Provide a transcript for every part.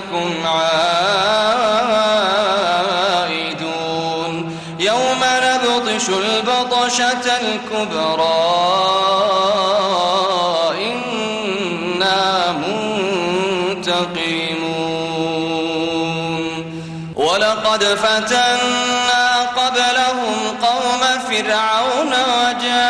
إنكم عائدون. يوم نبطش البطشة الكبرى ولقد فتنا قبلهم قوم فرعون وجاءهم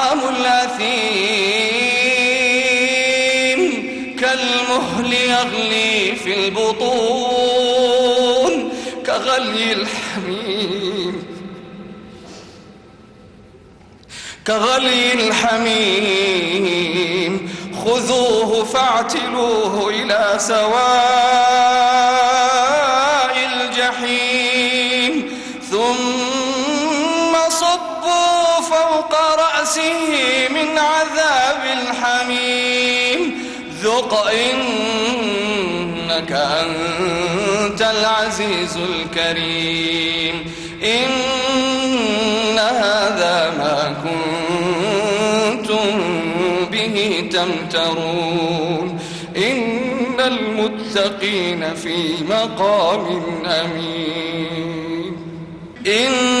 يغلي في البطون كغلي الحميم. كغلي الحميم. خذوه فاعتلوه إلى سواء الجحيم. ثم صبوا فوق رأسه من عذاب الحميم. ذق إنك أنت العزيز الكريم. إن هذا ما كنتم به تمترون. إن المتقين في مقام أمين. إن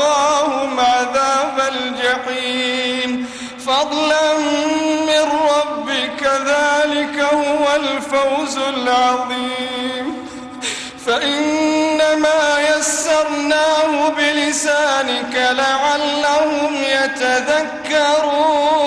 الجحيم. فضلا من ربك ذلك هو الفوز العظيم. فإنما يسرناه بلسانك لعلهم يتذكرون.